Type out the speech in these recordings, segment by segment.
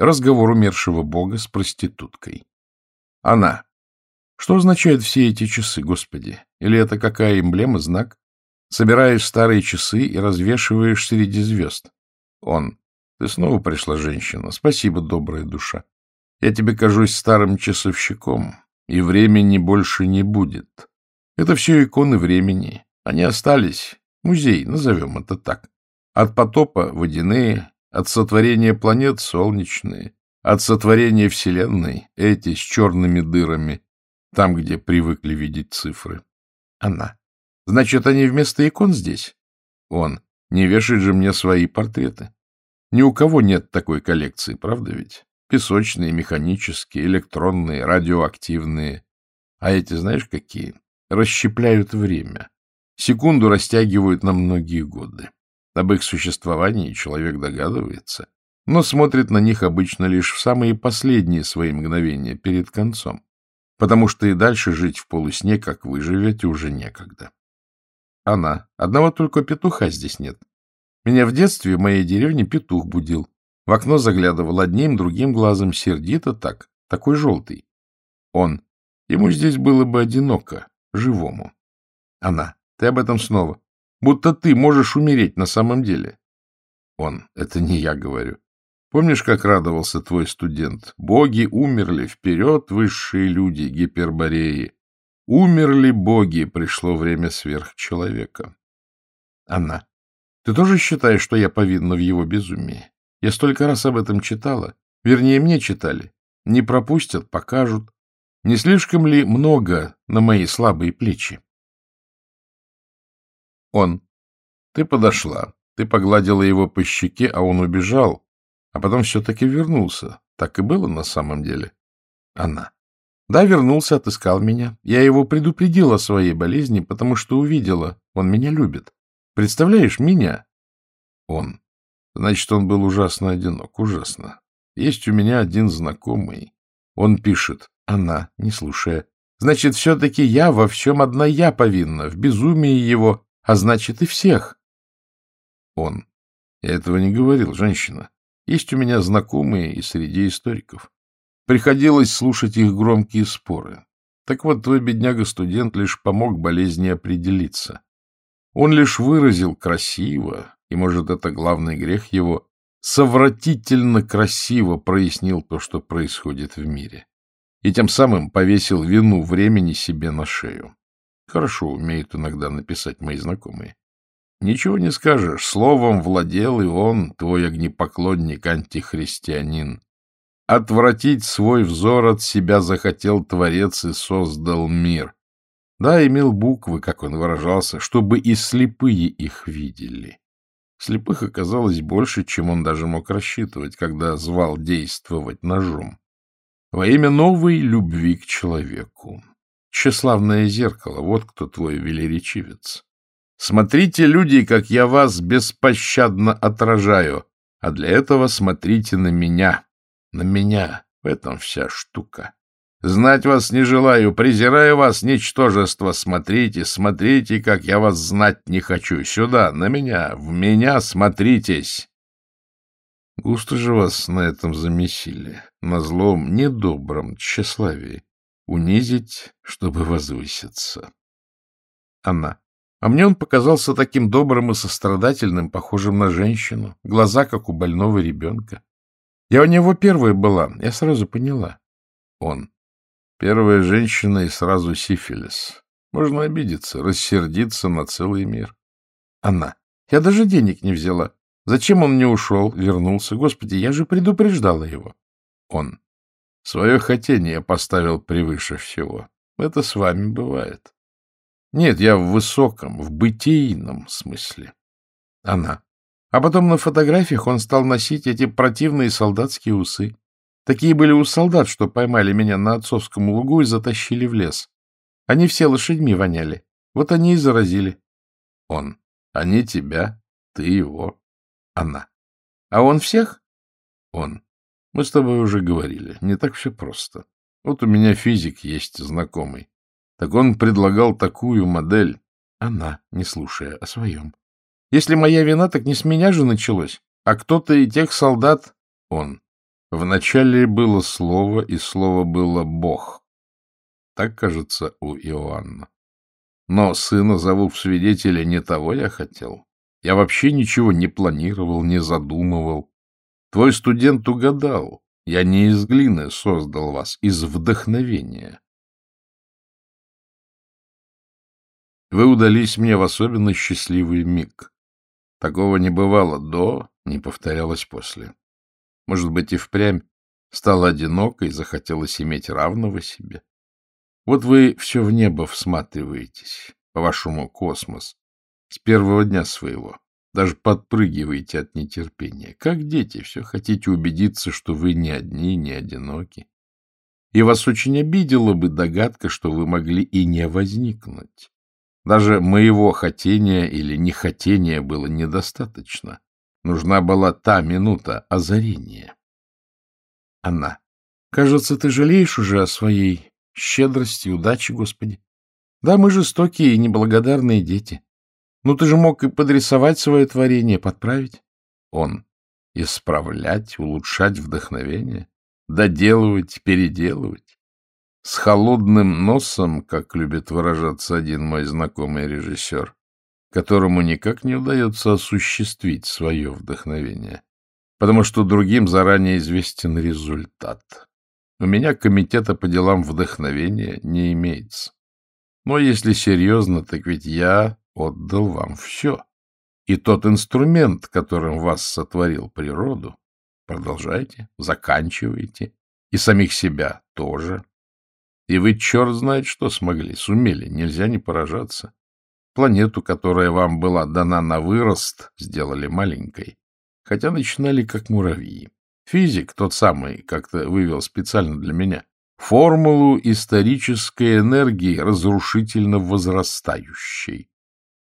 Разговор умершего бога с проституткой. Она. Что означают все эти часы, Господи? Или это какая эмблема, знак? Собираешь старые часы и развешиваешь среди звезд. Он. Ты снова пришла, женщина. Спасибо, добрая душа. Я тебе кажусь старым часовщиком, и времени больше не будет. Это все иконы времени. Они остались. Музей, назовем это так. От потопа — водяные, от сотворения планет — солнечные, от сотворения Вселенной — эти с черными дырами, там, где привыкли видеть цифры. Она. Значит, они вместо икон здесь? Он. Не вешает же мне свои портреты. Ни у кого нет такой коллекции, правда ведь? Песочные, механические, электронные, радиоактивные. А эти, знаешь, какие? Расщепляют время. Секунду растягивают на многие годы. Об их существовании человек догадывается, но смотрит на них обычно лишь в самые последние свои мгновения перед концом, потому что и дальше жить в полусне, как вы живете, уже некогда. Она. Одного только петуха здесь нет. Меня в детстве в моей деревне петух будил. В окно заглядывал одним, другим глазом, сердито так, такой желтый. Он. Ему здесь было бы одиноко, живому. Она. Ты об этом снова. Будто ты можешь умереть на самом деле. Он. Это не я говорю. Помнишь, как радовался твой студент? Боги умерли, вперед, высшие люди, гипербореи. Умерли боги, пришло время сверхчеловека. Она. Ты тоже считаешь, что я повинна в его безумии? Я столько раз об этом читала. Вернее, мне читали. Не пропустят, покажут. Не слишком ли много на мои слабые плечи? Он. Ты подошла. Ты погладила его по щеке, а он убежал, а потом все-таки вернулся. Так и было на самом деле. Она. Да, вернулся, отыскал меня. Я его предупредила о своей болезни, потому что увидела, он меня любит. Представляешь, меня? Он. Значит, он был ужасно одинок, ужасно. Есть у меня один знакомый. Он пишет, она, не слушая. Значит, все-таки я во всем одна я повинна, в безумии его, а значит и всех. Он. Я этого не говорил, женщина. Есть у меня знакомые и среди историков. Приходилось слушать их громкие споры. Так вот, твой бедняга-студент лишь помог болезни определиться. Он лишь выразил красиво, и, может, это главный грех его, совратительно красиво прояснил то, что происходит в мире. И тем самым повесил вину времени себе на шею. Хорошо умеют иногда написать мои знакомые. Ничего не скажешь, словом владел и он, твой огнепоклонник-антихристианин. Отвратить свой взор от себя захотел Творец и создал мир. Да, имел буквы, как он выражался, чтобы и слепые их видели. Слепых оказалось больше, чем он даже мог рассчитывать, когда звал действовать ножом. Во имя новой любви к человеку. Тщеславное зеркало, вот кто твой велеречивец. Смотрите, люди, как я вас беспощадно отражаю, а для этого смотрите на меня, на меня, в этом вся штука. Знать вас не желаю, презираю вас, ничтожество. Смотрите, смотрите, как я вас знать не хочу. Сюда, на меня, в меня смотритесь. Густо же вас на этом замесили, на злом, недобром тщеславии. Унизить, чтобы возвыситься. Она. А мне он показался таким добрым и сострадательным, похожим на женщину, глаза, как у больного ребенка. Я у него первая была, я сразу поняла. Он. Первая женщина и сразу сифилис. Можно обидеться, рассердиться на целый мир. Она. Я даже денег не взяла. Зачем он не ушел, вернулся? Господи, я же предупреждала его. Он. Свое хотение поставил превыше всего. Это с вами бывает. Нет, я в высоком, в бытийном смысле. Она. А потом на фотографиях он стал носить эти противные солдатские усы. Такие были у солдат, что поймали меня на отцовском лугу и затащили в лес. Они все лошадьми воняли. Вот они и заразили. Он. Они тебя, ты его. Она. А он всех? Он. Мы с тобой уже говорили. Не так все просто. Вот у меня физик есть знакомый. Так он предлагал такую модель. Она, не слушая о своем. Если моя вина, так не с меня же началось, а кто-то и тех солдат, он. Вначале было слово, и слово было Бог. Так, кажется, у Иоанна. Но сына зову в свидетеля не того я хотел. Я вообще ничего не планировал, не задумывал. Твой студент угадал. Я не из глины создал вас, из вдохновения. Вы удались мне в особенно счастливый миг. Такого не бывало до, не повторялось после. Может быть, и впрямь стала одиноко и захотелось иметь равного себе. Вот вы все в небо всматриваетесь, по-вашему, космос, с первого дня своего. Даже подпрыгиваете от нетерпения. Как дети, все хотите убедиться, что вы не одни, не одиноки. И вас очень обидела бы догадка, что вы могли и не возникнуть. Даже моего хотения или нехотения было недостаточно. Нужна была та минута озарения. Она. Кажется, ты жалеешь уже о своей щедрости и удаче, Господи. Да, мы жестокие и неблагодарные дети. Ну, ты же мог и подрисовать свое творение, подправить. Он. Исправлять, улучшать вдохновение, доделывать, переделывать. С холодным носом, как любит выражаться один мой знакомый режиссер, которому никак не удается осуществить свое вдохновение, потому что другим заранее известен результат. У меня комитета по делам вдохновения не имеется. Но если серьезно, так ведь я отдал вам все. И тот инструмент, которым вас сотворил природу, продолжайте, заканчивайте, и самих себя тоже. И вы черт знает что смогли, сумели, нельзя не поражаться. Планету, которая вам была дана на вырост, сделали маленькой, хотя начинали как муравьи. Физик, тот самый, как-то вывел специально для меня, формулу исторической энергии, разрушительно возрастающей.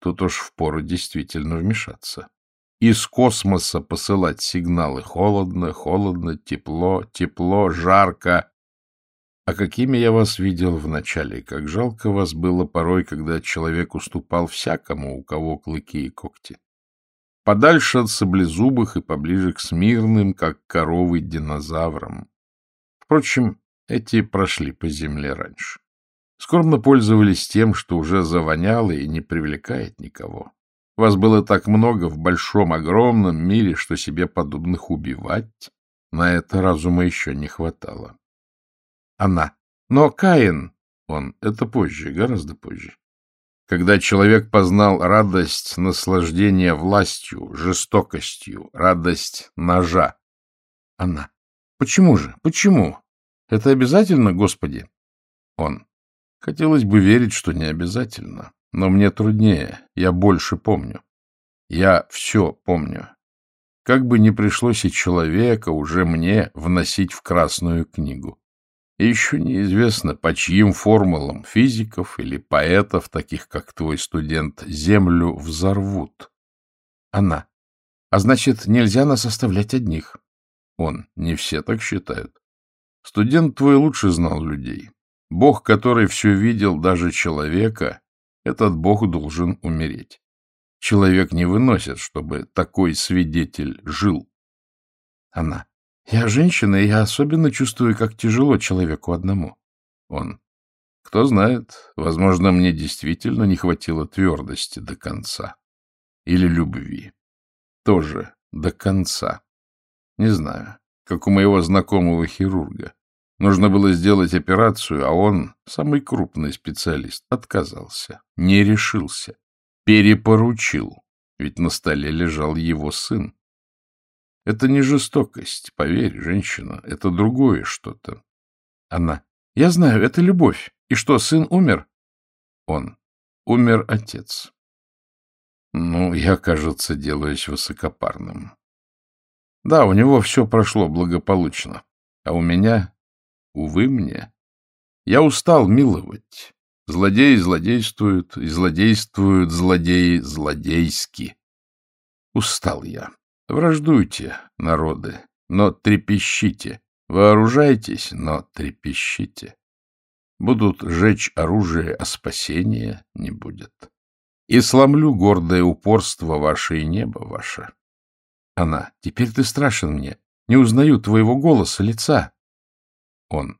Тут уж впору действительно вмешаться. Из космоса посылать сигналы холодно, холодно, тепло, тепло, жарко, а какими я вас видел вначале, как жалко вас было порой, когда человек уступал всякому, у кого клыки и когти. Подальше от саблезубых и поближе к смирным, как коровы динозаврам. Впрочем, эти прошли по земле раньше. Скромно пользовались тем, что уже завоняло и не привлекает никого. Вас было так много в большом, огромном мире, что себе подобных убивать на это разума еще не хватало. Она. Но Каин, он, это позже, гораздо позже. Когда человек познал радость наслаждения властью, жестокостью, радость ножа. Она. Почему же? Почему? Это обязательно, Господи? Он. Хотелось бы верить, что не обязательно. Но мне труднее. Я больше помню. Я все помню. Как бы ни пришлось и человека уже мне вносить в Красную книгу. И еще неизвестно, по чьим формулам физиков или поэтов, таких как твой студент, Землю взорвут. Она. А значит, нельзя нас оставлять одних. Он. Не все так считают. Студент твой лучше знал людей. Бог, который все видел, даже человека, этот Бог должен умереть. Человек не выносит, чтобы такой свидетель жил. Она. Я женщина, и я особенно чувствую, как тяжело человеку одному. Он. Кто знает, возможно, мне действительно не хватило твердости до конца. Или любви. Тоже до конца. Не знаю, как у моего знакомого хирурга. Нужно было сделать операцию, а он, самый крупный специалист, отказался, не решился, перепоручил, ведь на столе лежал его сын. Это не жестокость, поверь, женщина, это другое что-то. Она. Я знаю, это любовь. И что, сын умер? Он. Умер отец. Ну, я, кажется, делаюсь высокопарным. Да, у него все прошло благополучно. А у меня, увы мне, я устал миловать. Злодеи злодействуют, и злодействуют злодеи злодейски. Устал я. Враждуйте, народы, но трепещите. Вооружайтесь, но трепещите. Будут жечь оружие, а спасения не будет. И сломлю гордое упорство ваше и небо ваше. Она. Теперь ты страшен мне. Не узнаю твоего голоса, лица. Он.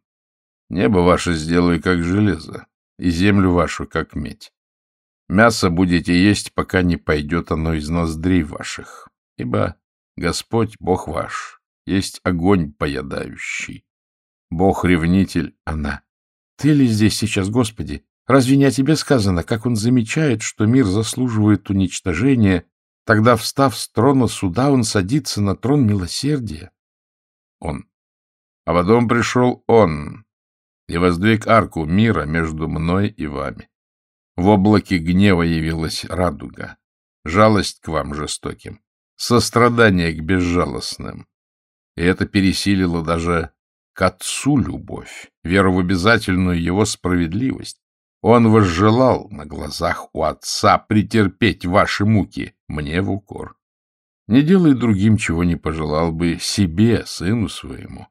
Небо ваше сделаю, как железо, и землю вашу, как медь. Мясо будете есть, пока не пойдет оно из ноздрей ваших, ибо Господь, Бог ваш, есть огонь поедающий. Бог-ревнитель она. Ты ли здесь сейчас, Господи? Разве не о тебе сказано, как он замечает, что мир заслуживает уничтожения, тогда, встав с трона суда, он садится на трон милосердия? Он. А потом пришел он и воздвиг арку мира между мной и вами. В облаке гнева явилась радуга, жалость к вам жестоким, сострадание к безжалостным. И это пересилило даже к Отцу любовь, веру в обязательную его справедливость. Он возжелал на глазах у Отца претерпеть ваши муки, мне в укор. Не делай другим, чего не пожелал бы себе, сыну своему.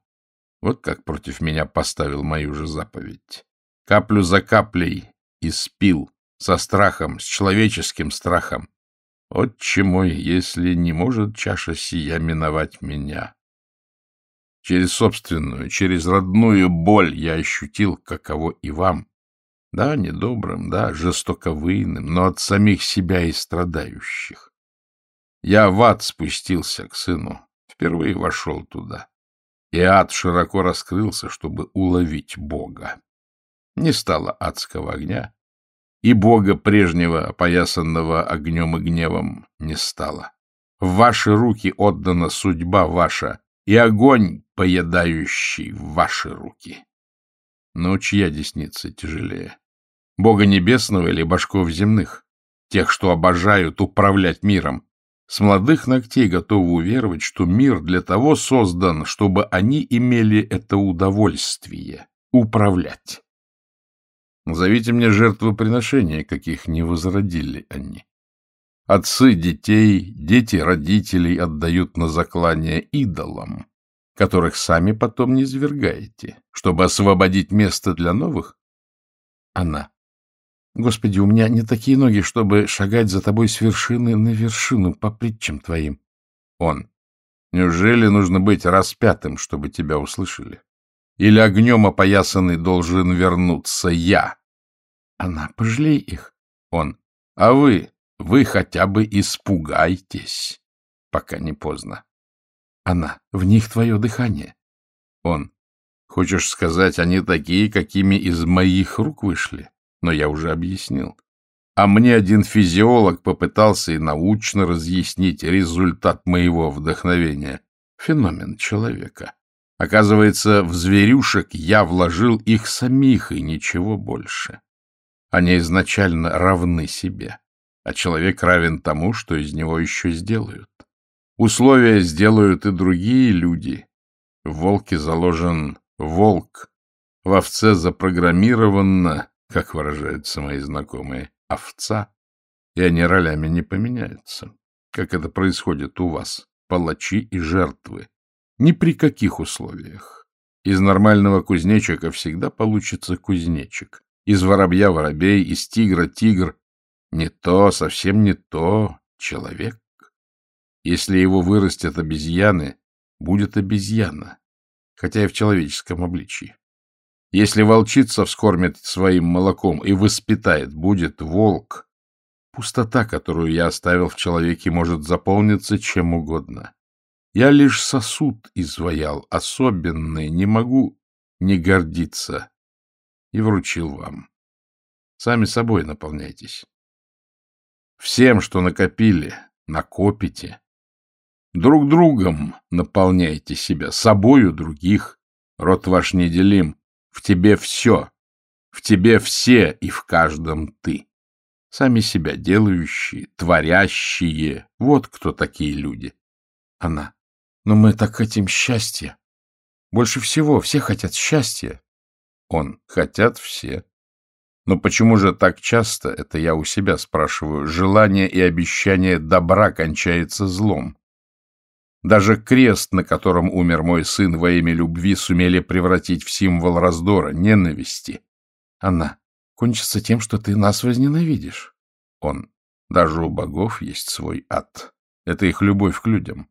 Вот как против меня поставил мою же заповедь. Каплю за каплей испил, со страхом, с человеческим страхом. Отче мой, если не может чаша сия миновать меня. Через собственную, через родную боль я ощутил, каково и вам. Да, недобрым, да, жестоковыйным, но от самих себя и страдающих. Я в ад спустился к сыну, впервые вошел туда. И ад широко раскрылся, чтобы уловить Бога. Не стало адского огня, и Бога прежнего, опоясанного огнем и гневом, не стало. В ваши руки отдана судьба ваша, и огонь, поедающий в ваши руки. Но чья десница тяжелее? Бога небесного или башков земных? Тех, что обожают управлять миром? С молодых ногтей готовы уверовать, что мир для того создан, чтобы они имели это удовольствие — управлять. Назовите мне жертвоприношения, каких не возродили они. Отцы детей, дети родителей отдают на заклание идолам, которых сами потом не свергаете, чтобы освободить место для новых? Она. Господи, у меня не такие ноги, чтобы шагать за тобой с вершины на вершину по притчам твоим. Он. Неужели нужно быть распятым, чтобы тебя услышали? Или огнем опоясанный должен вернуться я? Она, пожалей их. Он, а вы, вы хотя бы испугайтесь, пока не поздно. Она, в них твое дыхание. Он, хочешь сказать, они такие, какими из моих рук вышли? Но я уже объяснил. А мне один физиолог попытался и научно разъяснить результат моего вдохновения. Феномен человека. Оказывается, в зверюшек я вложил их самих и ничего больше. Они изначально равны себе, а человек равен тому, что из него еще сделают. Условия сделают и другие люди. В волке заложен волк, в овце запрограммировано, как выражаются мои знакомые, овца, и они ролями не поменяются, как это происходит у вас, палачи и жертвы. Ни при каких условиях. Из нормального кузнечика всегда получится кузнечик. Из воробья воробей, из тигра тигр. Не то, совсем не то человек. Если его вырастят обезьяны, будет обезьяна, хотя и в человеческом обличии. Если волчица вскормит своим молоком и воспитает, будет волк. Пустота, которую я оставил в человеке, может заполниться чем угодно. Я лишь сосуд изваял, особенный, не могу не гордиться, и вручил вам. Сами собой наполняйтесь. Всем, что накопили, накопите. Друг другом наполняйте себя, собою других. Род ваш неделим. В тебе все. В тебе все и в каждом ты. Сами себя делающие, творящие. Вот кто такие люди. Она. Но мы так хотим счастья. Больше всего все хотят счастья. Он. Хотят все. Но почему же так часто, это я у себя спрашиваю, желание и обещание добра кончается злом? Даже крест, на котором умер мой сын во имя любви, сумели превратить в символ раздора, ненависти. Она. Кончится тем, что ты нас возненавидишь. Он. Даже у богов есть свой ад. Это их любовь к людям.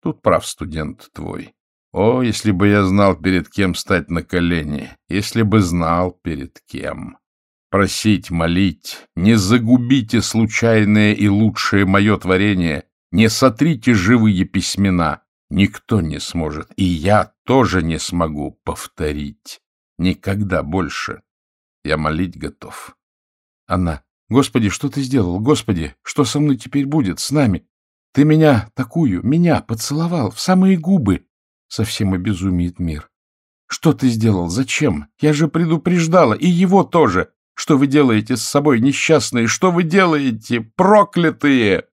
Тут прав студент твой. О, если бы я знал, перед кем стать на колени, если бы знал, перед кем. Просить, молить, не загубите случайное и лучшее мое творение, не сотрите живые письмена. Никто не сможет, и я тоже не смогу повторить. Никогда больше. Я молить готов. Она. Господи, что ты сделал? Господи, что со мной теперь будет, с нами? Ты меня такую, меня поцеловал в самые губы. Совсем обезумеет мир. Что ты сделал? Зачем? Я же предупреждала, и его тоже. Что вы делаете с собой, несчастные? Что вы делаете, проклятые?